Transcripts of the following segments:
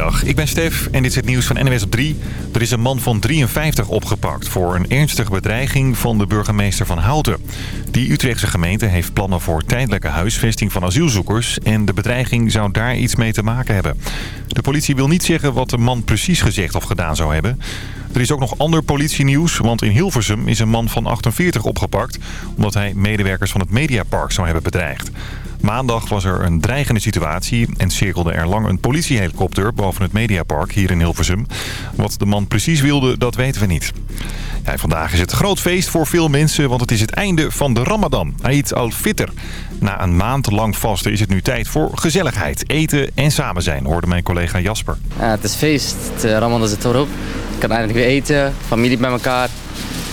Goedemiddag, ik ben Stef en dit is het nieuws van NWS op 3. Er is een man van 53 opgepakt voor een ernstige bedreiging van de burgemeester van Houten. Die Utrechtse gemeente heeft plannen voor tijdelijke huisvesting van asielzoekers... en de bedreiging zou daar iets mee te maken hebben. De politie wil niet zeggen wat de man precies gezegd of gedaan zou hebben. Er is ook nog ander politienieuws, want in Hilversum is een man van 48 opgepakt... omdat hij medewerkers van het Mediapark zou hebben bedreigd. Maandag was er een dreigende situatie en cirkelde er lang een politiehelikopter boven het Mediapark hier in Hilversum. Wat de man precies wilde, dat weten we niet. Ja, vandaag is het groot feest voor veel mensen, want het is het einde van de Ramadan, Eid al-Fitr. Na een maand lang vasten is het nu tijd voor gezelligheid, eten en samen zijn, hoorde mijn collega Jasper. Ja, het is feest, de Ramadan zit erop. Je kan eindelijk weer eten, familie bij elkaar.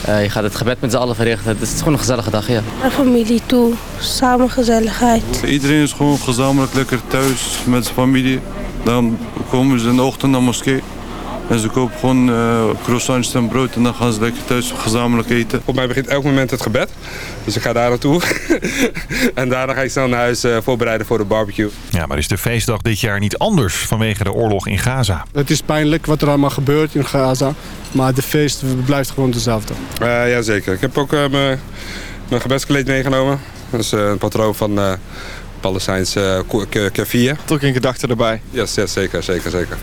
Uh, je gaat het gebed met z'n allen verrichten. Het is gewoon een gezellige dag, ja. Naar familie toe, samen gezelligheid. Iedereen is gewoon gezamenlijk lekker thuis met zijn familie. Dan komen ze in de ochtend naar moskee. En ze kopen gewoon uh, croissants en brood en dan gaan ze lekker thuis gezamenlijk eten. Voor mij begint elk moment het gebed. Dus ik ga daar naartoe. en daarna ga ik snel naar huis uh, voorbereiden voor de barbecue. Ja, maar is de feestdag dit jaar niet anders vanwege de oorlog in Gaza? Het is pijnlijk wat er allemaal gebeurt in Gaza. Maar de feest blijft gewoon dezelfde. Uh, Jazeker. Ik heb ook mijn, mijn gebedskleed meegenomen. Dat is een patroon van... Palestijnse kefir. Toch in gedachten erbij? Ja, yes, yes, zeker, zeker, zeker.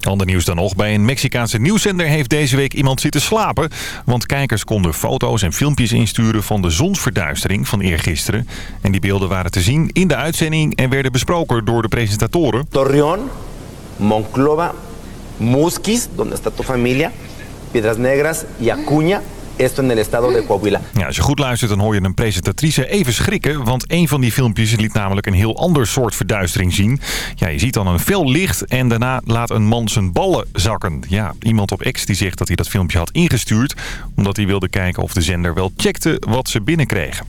Ander nieuws dan nog. Bij een Mexicaanse nieuwszender heeft deze week iemand zitten slapen. Want kijkers konden foto's en filmpjes insturen van de zonsverduistering van eergisteren. En die beelden waren te zien in de uitzending en werden besproken door de presentatoren. Torreón, Monclova, Musquis, donde está tu familia, Piedras Negras y Acuña esto en el estado de Coahuila. Ja, als je goed luistert dan hoor je een presentatrice even schrikken. Want een van die filmpjes liet namelijk een heel ander soort verduistering zien. Ja, je ziet dan een fel licht en daarna laat een man zijn ballen zakken. Ja, iemand op X die zegt dat hij dat filmpje had ingestuurd. Omdat hij wilde kijken of de zender wel checkte wat ze binnenkregen.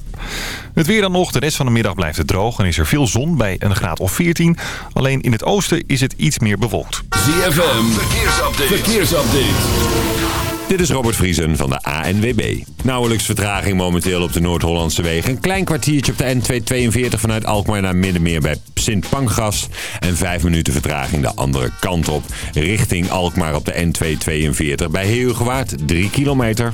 Het weer dan nog. De rest van de middag blijft het droog en is er veel zon bij een graad of 14. Alleen in het oosten is het iets meer bewolkt. ZFM, verkeersupdate. verkeersupdate. Dit is Robert Vriesen van de ANWB. Nauwelijks vertraging momenteel op de Noord-Hollandse wegen. Een klein kwartiertje op de N242 vanuit Alkmaar naar Middenmeer bij Sint Pancras. En vijf minuten vertraging de andere kant op. Richting Alkmaar op de N242 bij Heelgewaard 3 kilometer.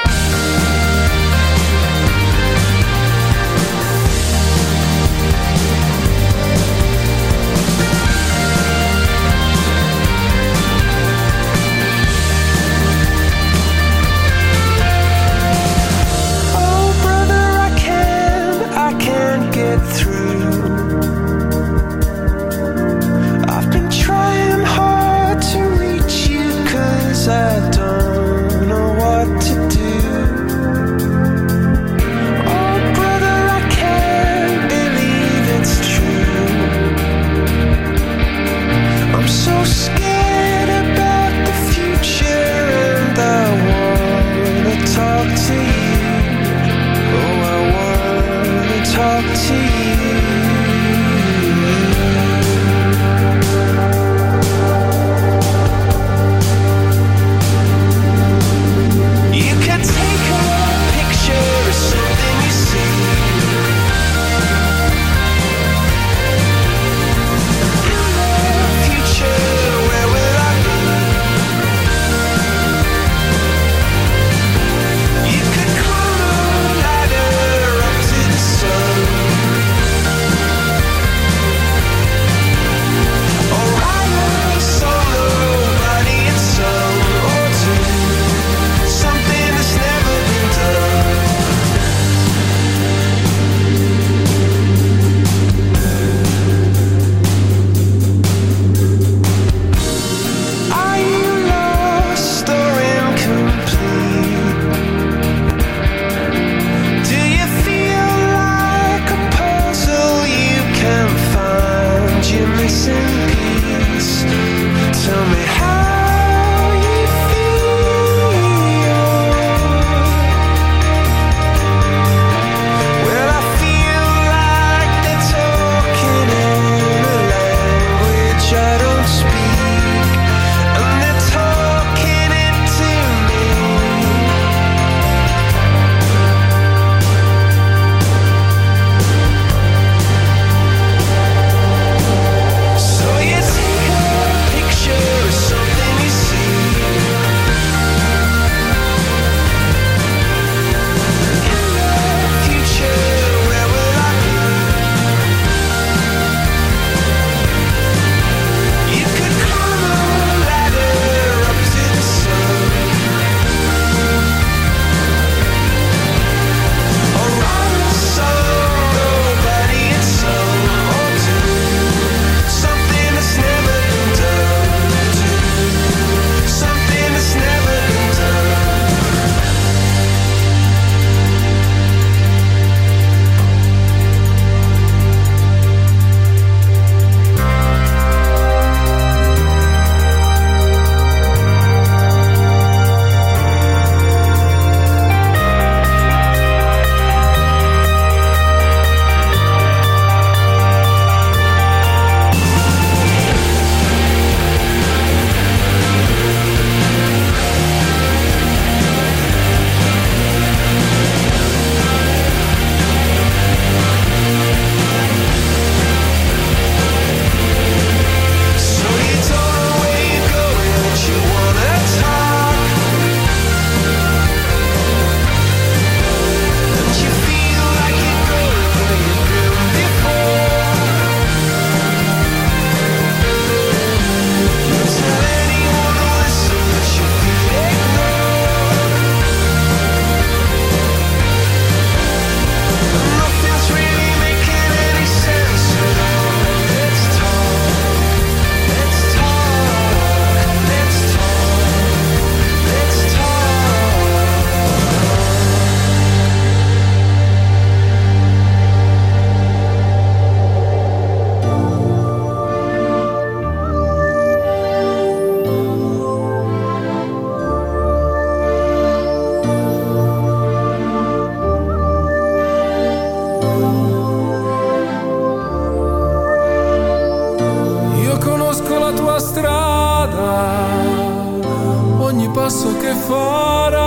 Ogni passo che farai,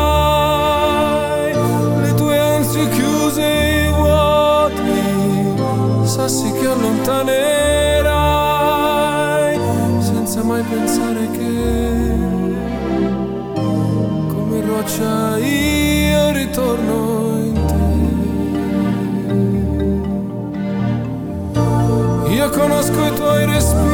le tue ansie chiuse e vuoti, sassi che allontanerai, senza mai pensare che come roccia io ritorno in te. Io conosco i tuoi respiri,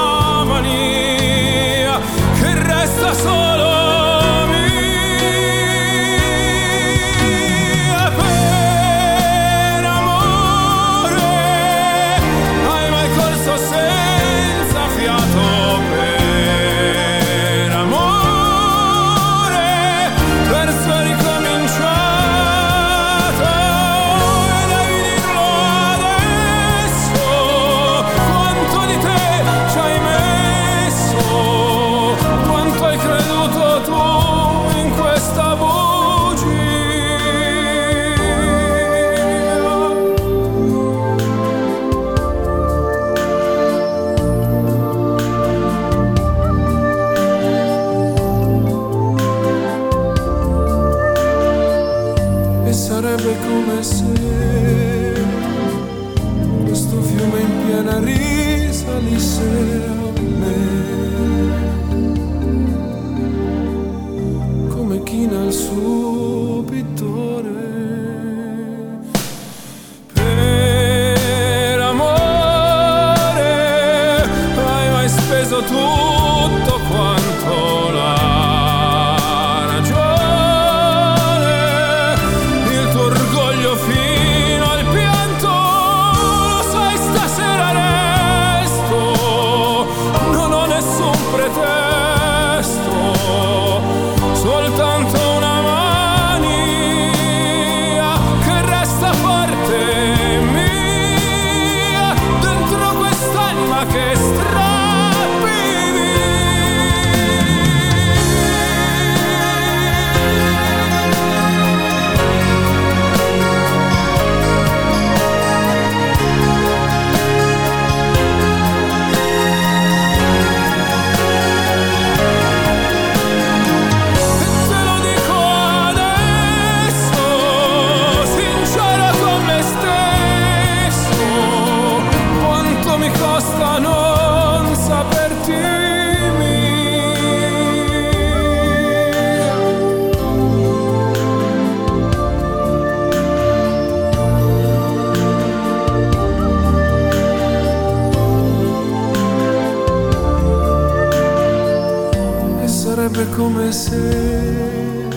come se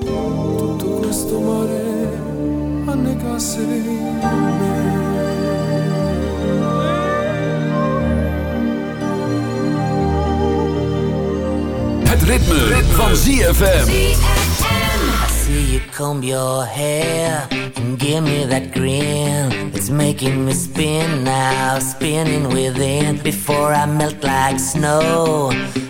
tutto questo mare annegasse in me. Het ritme, van ZFM. I see you comb your hair and give me that grin. It's making me spin now, spinning within. Before I melt like snow,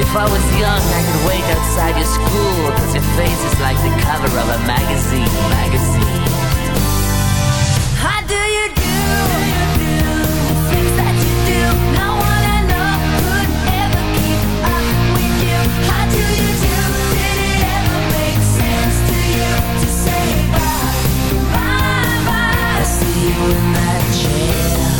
If I was young, I could wait outside your school, cause your face is like the cover of a magazine, magazine. How do you do? The things that you do, no one I know could ever keep up with you. How do you do? Did it ever make sense to you to say bye, bye, bye? You in that chair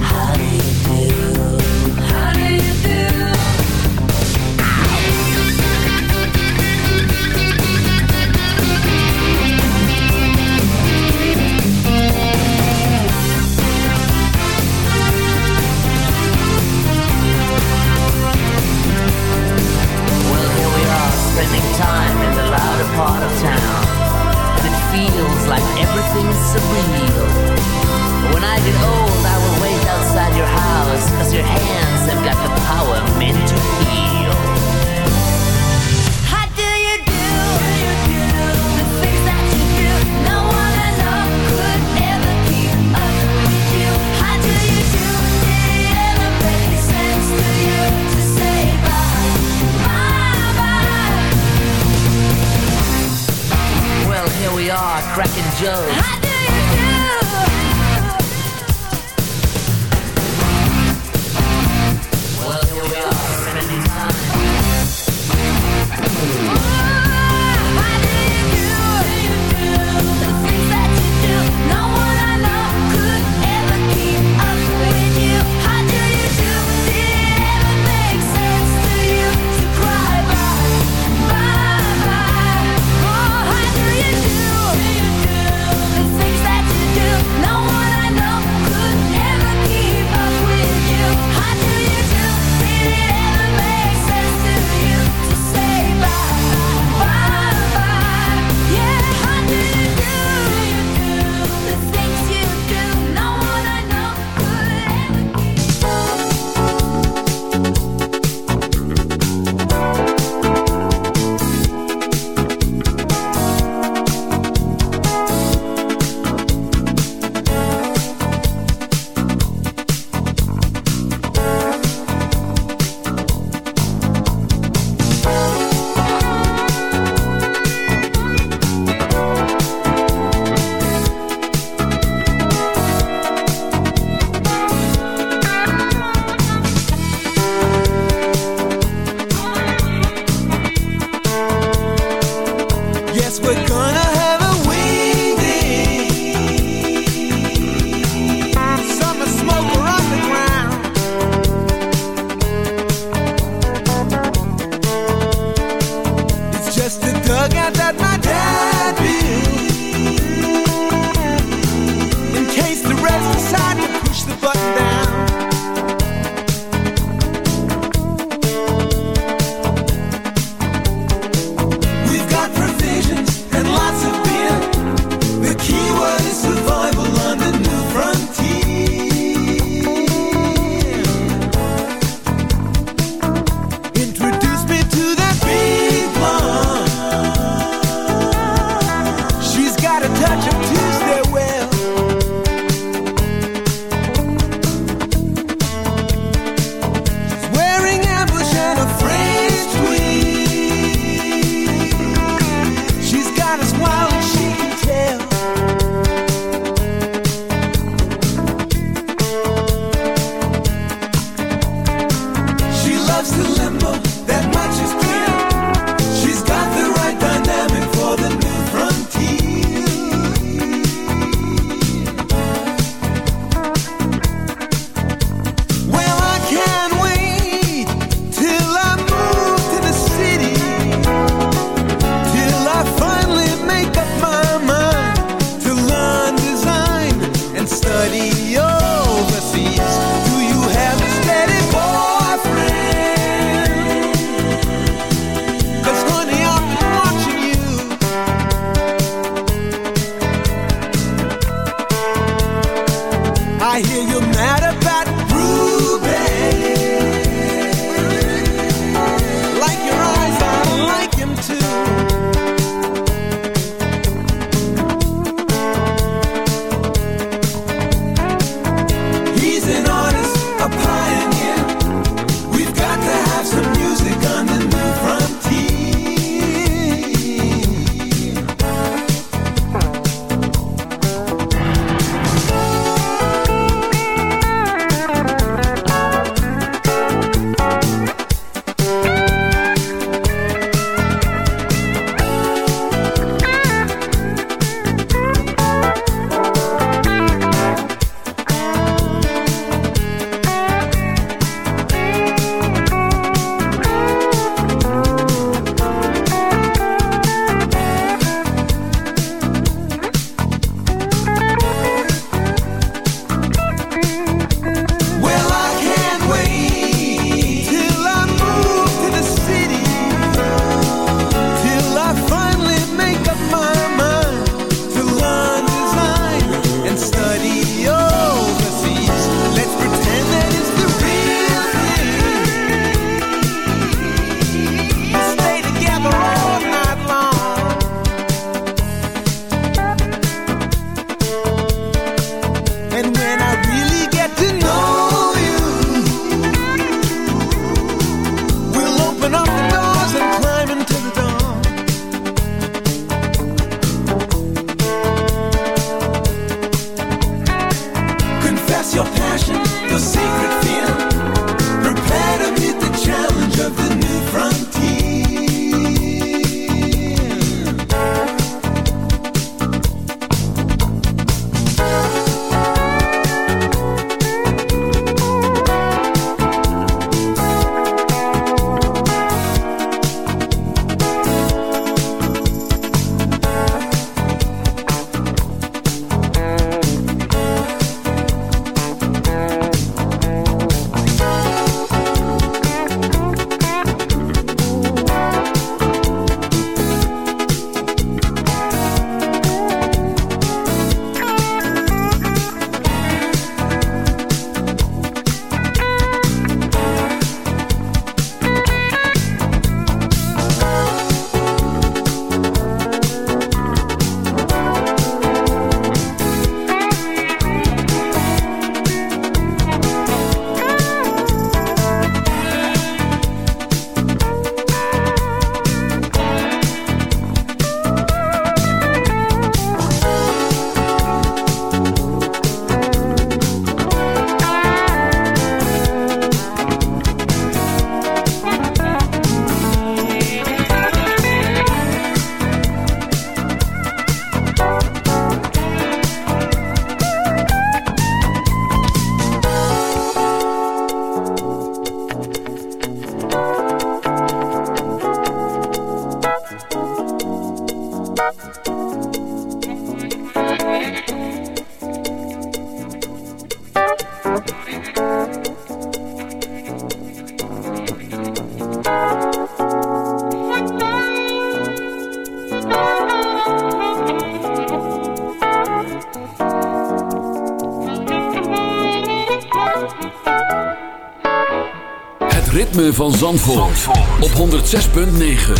Van Zandvoort, op 106.9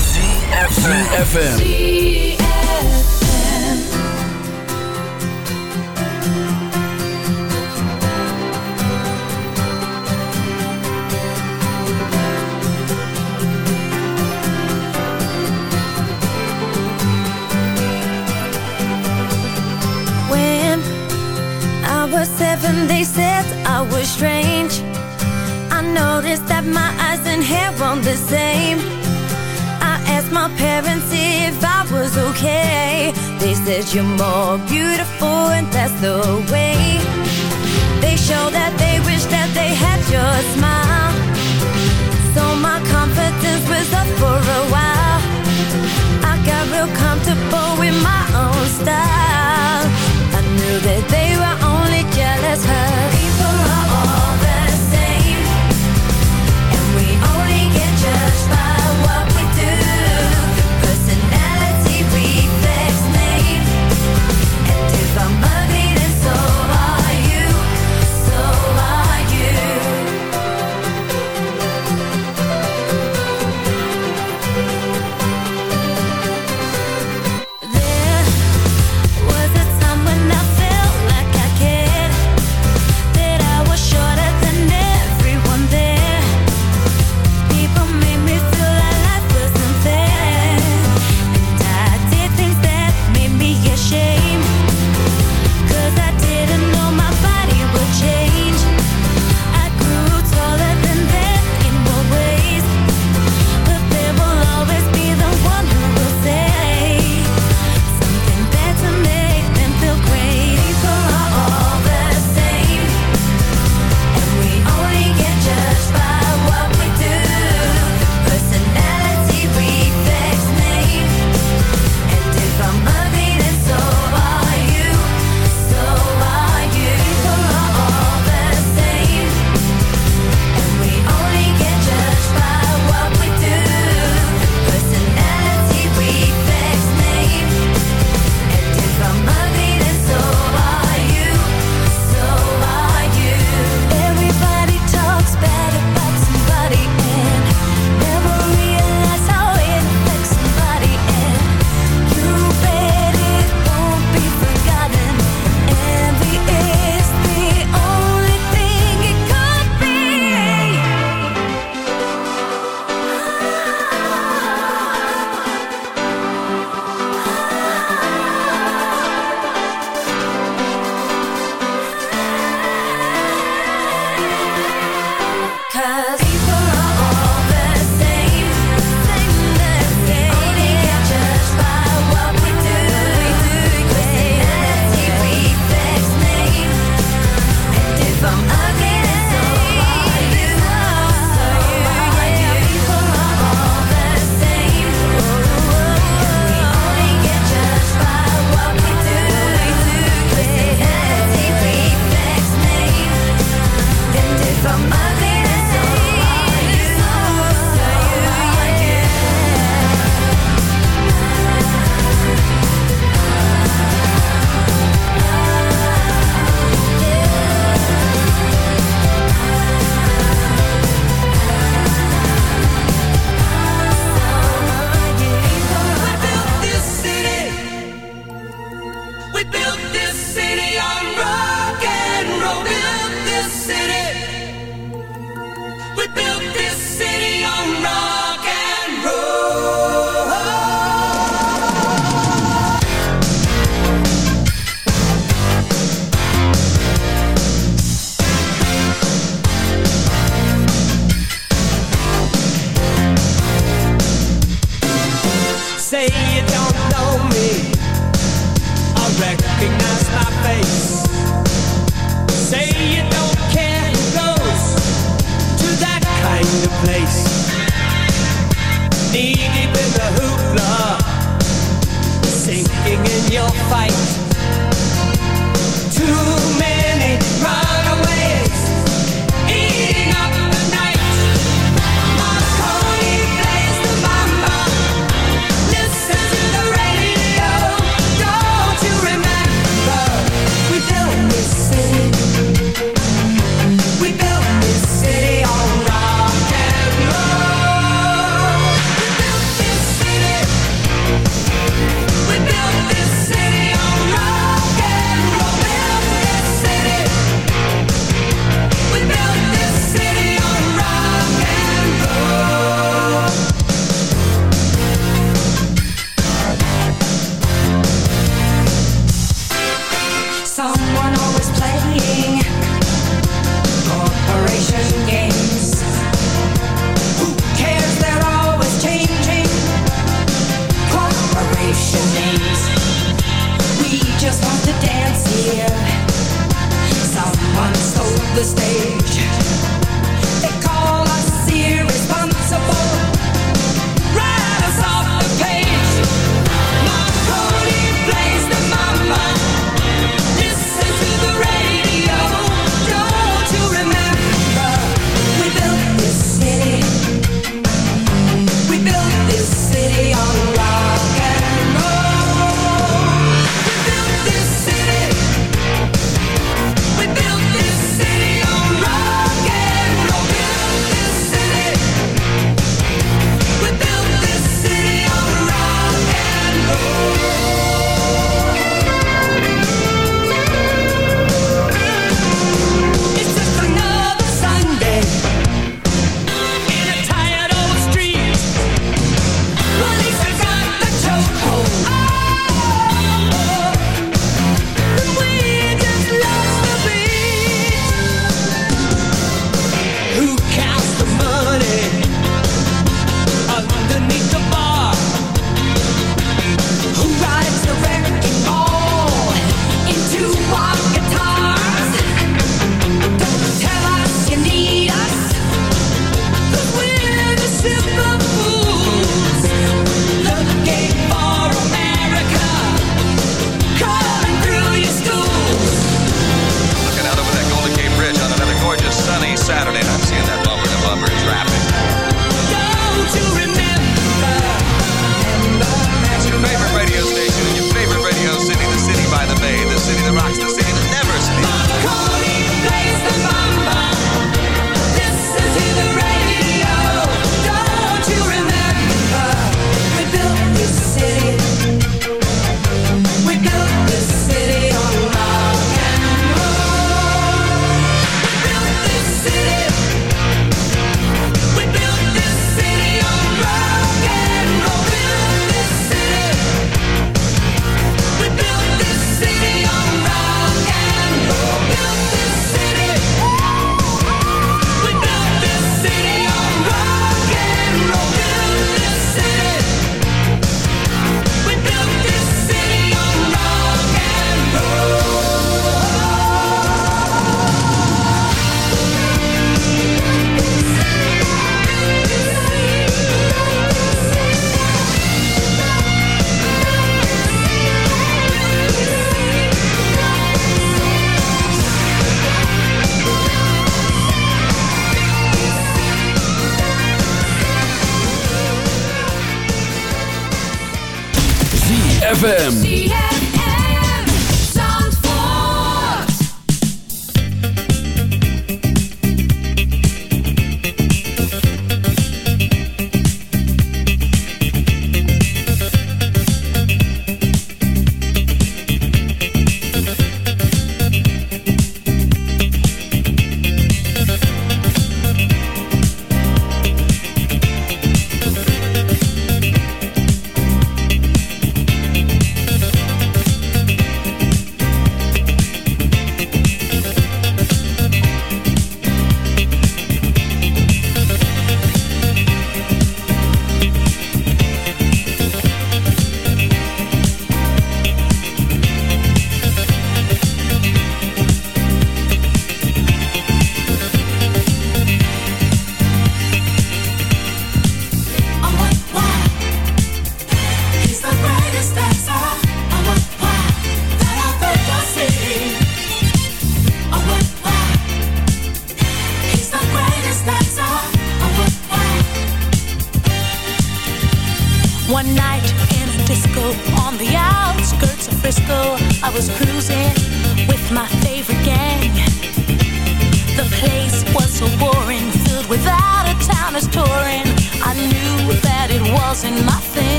FM. When I was seven, they said I was strange. Noticed that my eyes and hair weren't the same. I asked my parents if I was okay. They said you're more beautiful, and that's the way. They showed that they wish that they had your smile. So my confidence was up for a while. I got real comfortable with my own style. I knew that they were only jealous. Her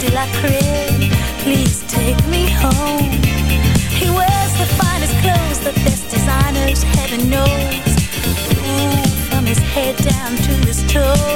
de la Cree, please take me home. He wears the finest clothes, the best designers, heaven knows. Ooh, from his head down to his toes.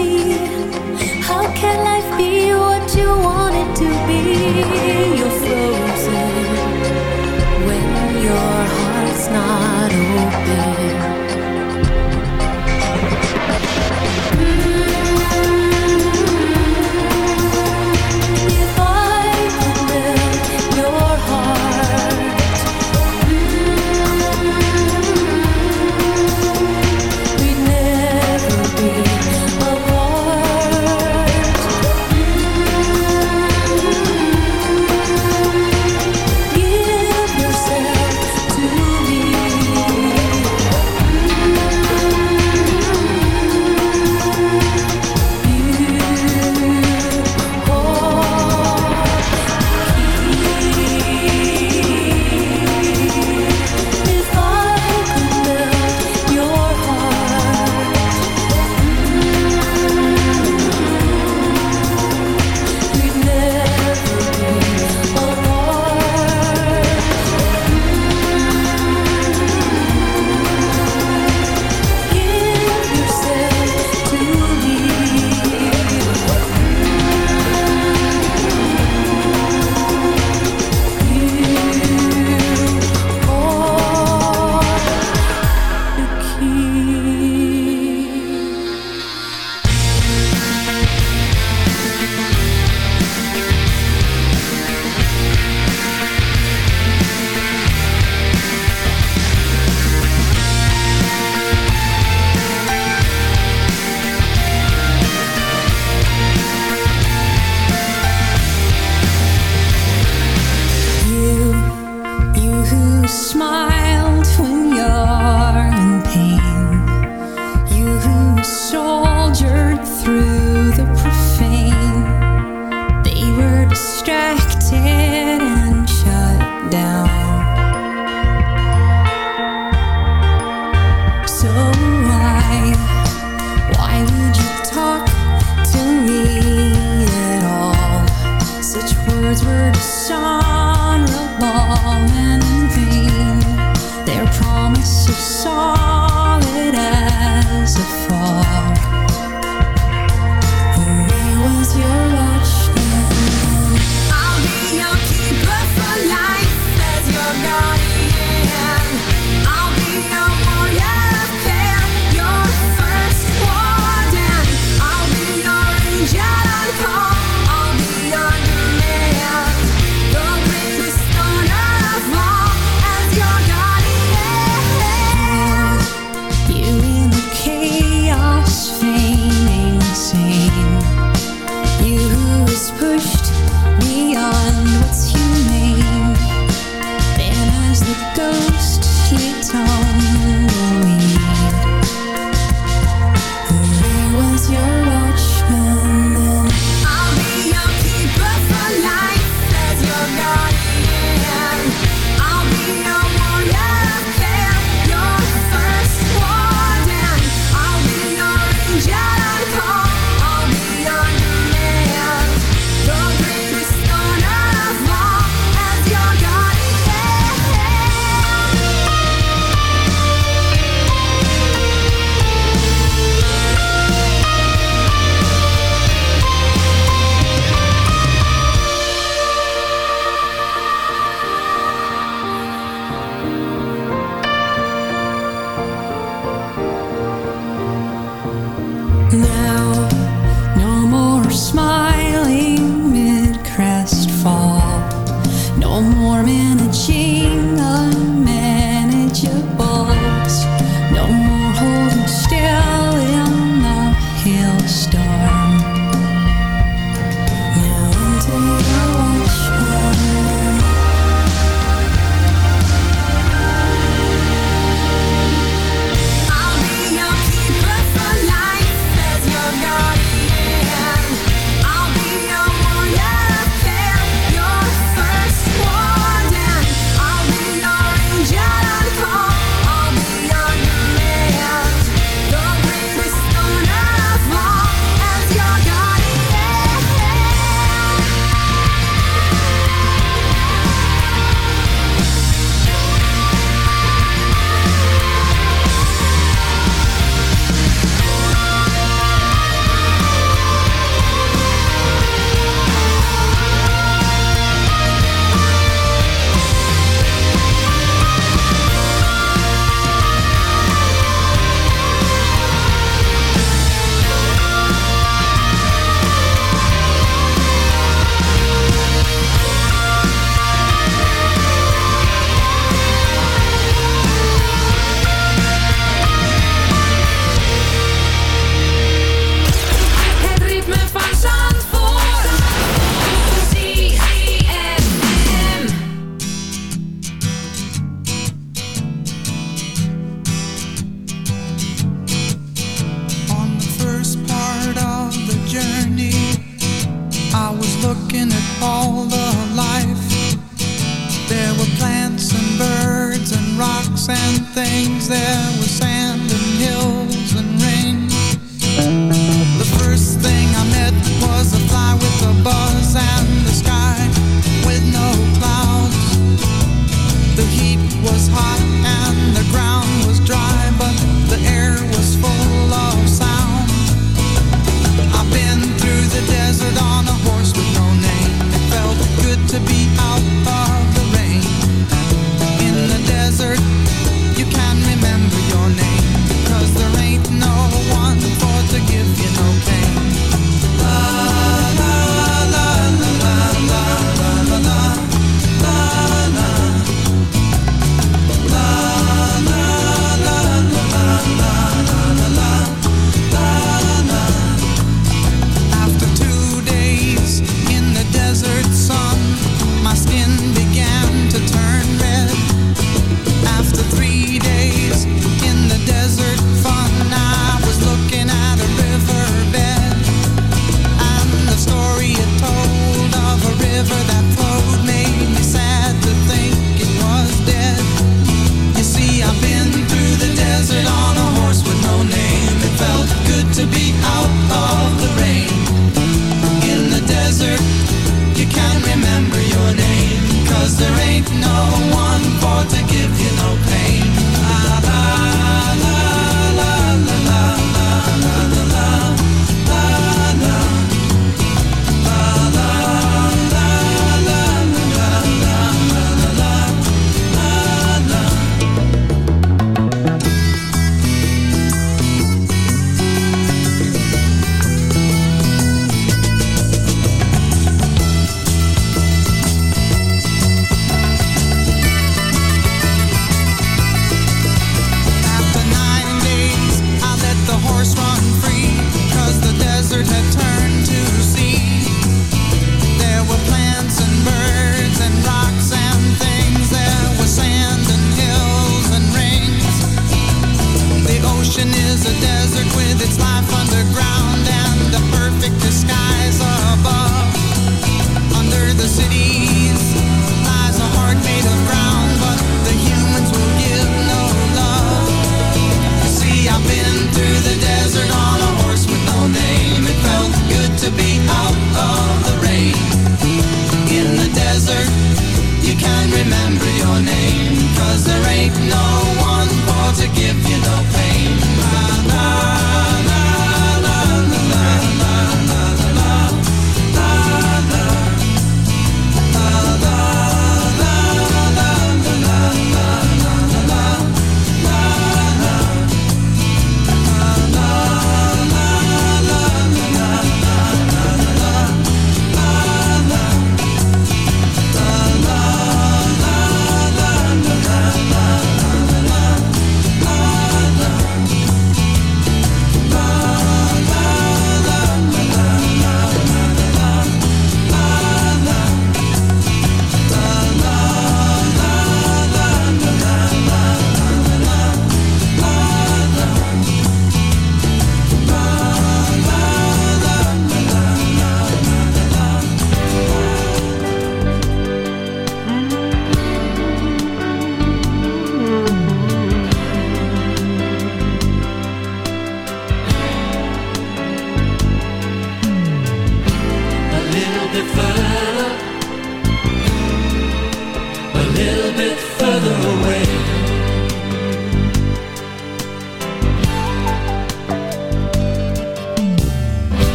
see? How can life be what you want it to be? You're frozen when your heart's not open.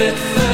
it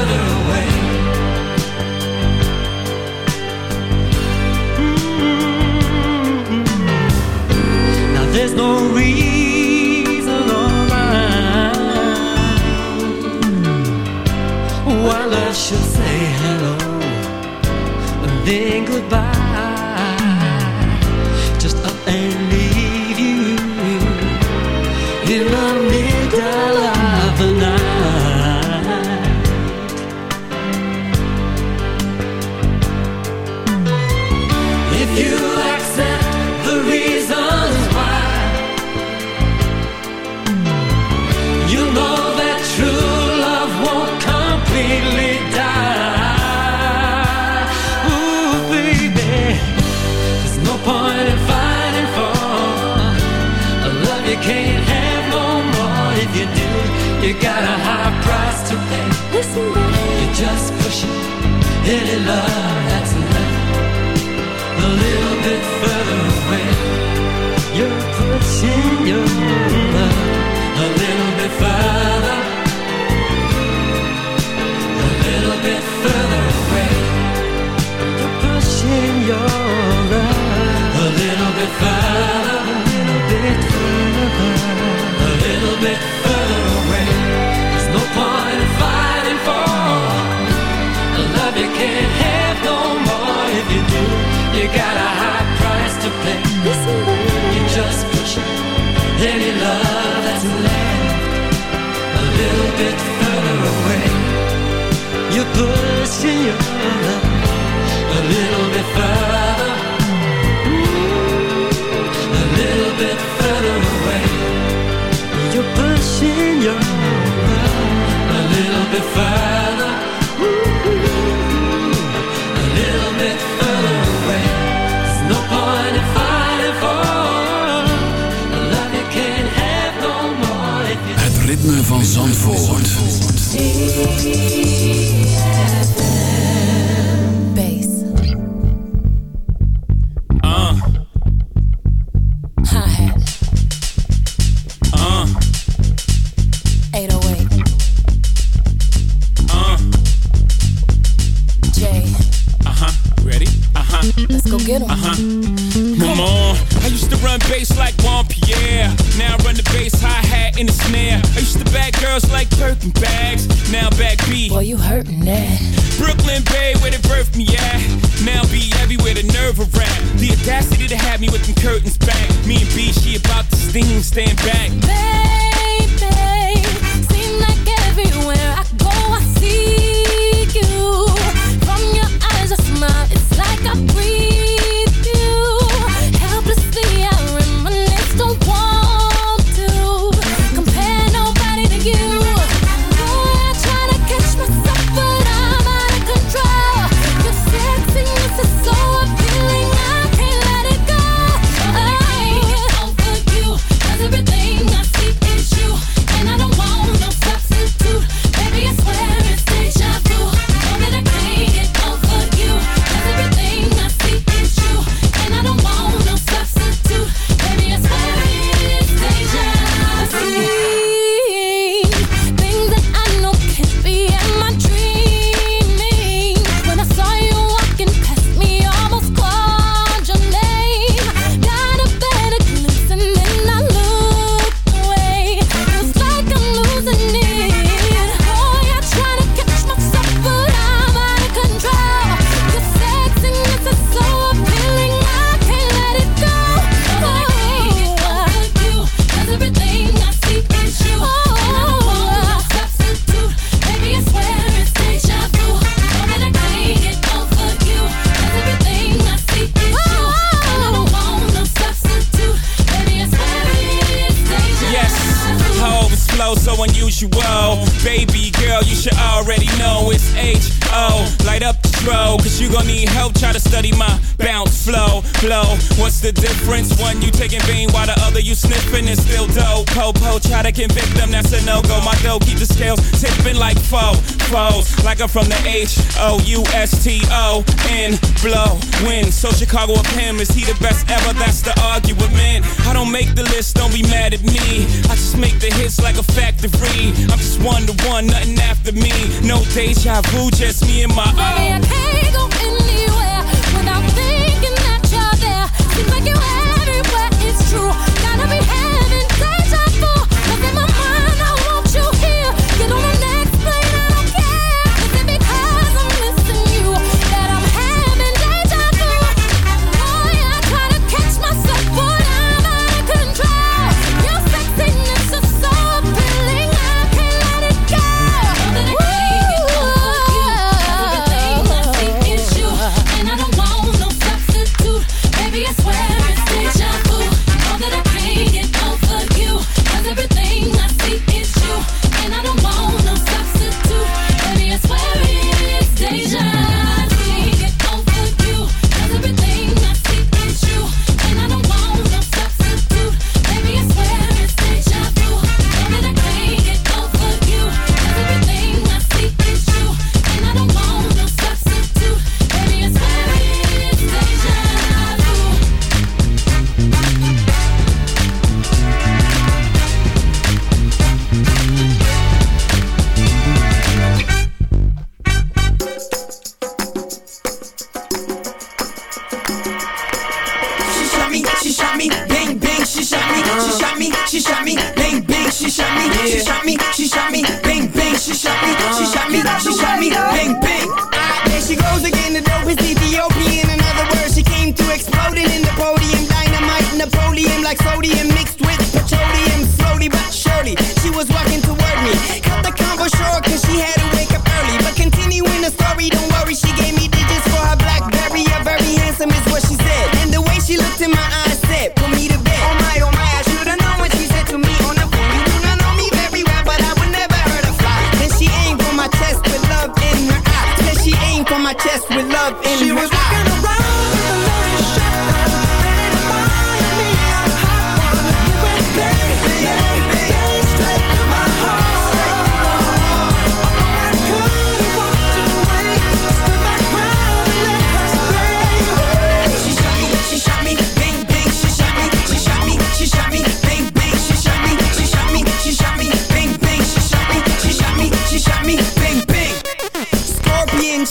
H O U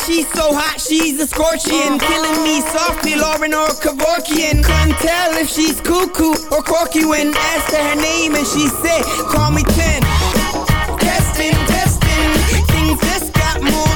She's so hot, she's a scorpion. Killing me softly, Lauren or Kevorkian. Can't tell if she's cuckoo or quirky When asked her, her name and she said, call me 10 Testing, testing, things just got more